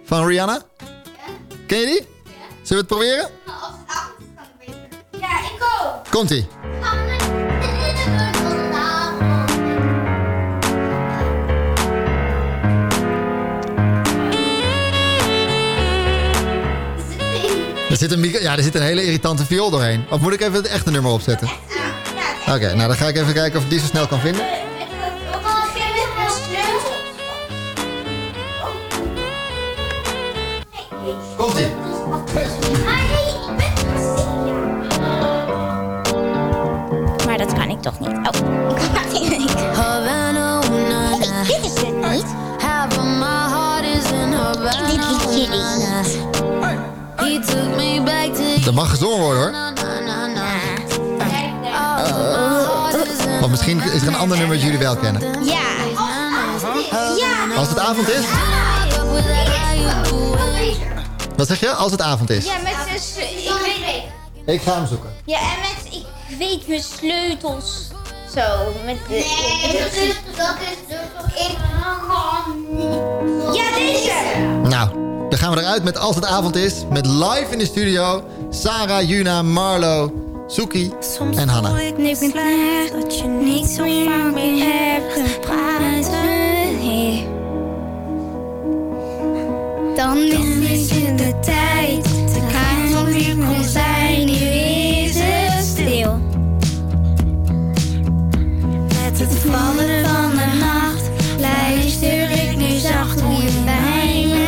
Van Rihanna? Ken je die? Zullen we het proberen? Ja, ik ook. Komt-ie. Er zit, een, ja, er zit een hele irritante viool doorheen. Of moet ik even het echte nummer opzetten? Oké, nou dan ga ik even kijken of ik die zo snel kan vinden. Komt-ie. Maar dat kan ik toch niet. Oh, ik kan het niet. Hey, dit is het niet. Dit liedje niet. Dat mag gezongen worden hoor. Misschien is er een ander nummer dat jullie wel kennen. Ja. Ja. Als het avond is? Wat zeg je? Als het avond is. Ja, met zijn... sle- Ik weet... Ik ga hem zoeken. Ja, en met... Ik weet mijn sleutels. Zo, met de... Nee, dat is... Dat is dus... Ik Ja, deze! Nou, dan gaan we eruit met Als het avond is. Met live in de studio. Sarah, Juna, Marlo, Suki en Hanna. Nee, ik ben blij dat je niet zo vaak meer hebt gepraat. Nee. Dan is het de tijd. De kaart op je kon zijn. Nu is het stil. Met het vallen van de nacht. Luister ik nu zacht hoe je bij me.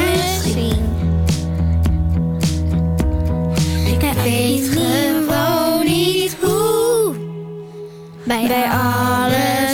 Ik weet bij, bij alle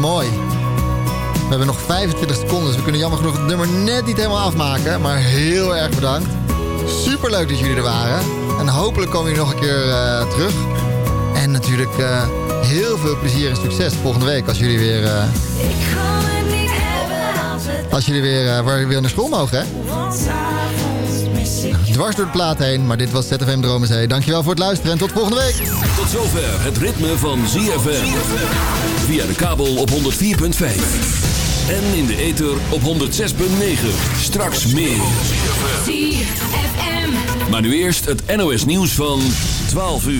mooi. We hebben nog 25 seconden, dus we kunnen jammer genoeg het nummer net niet helemaal afmaken. Maar heel erg bedankt. Superleuk dat jullie er waren. En hopelijk komen jullie nog een keer eh, terug. En natuurlijk eh, heel veel plezier en succes volgende week als jullie weer... eh, als jullie weer, waar- weer naar school mogen, hè? Dwars door de plaat heen, maar dit was ZFM Dromenzee. Dankjewel voor het luisteren en tot volgende week. Tot zover het ritme van ZFM. Via de kabel op 104.5. En in de ether op 106.9. Straks meer. Maar nu eerst het NOS nieuws van 12 uur.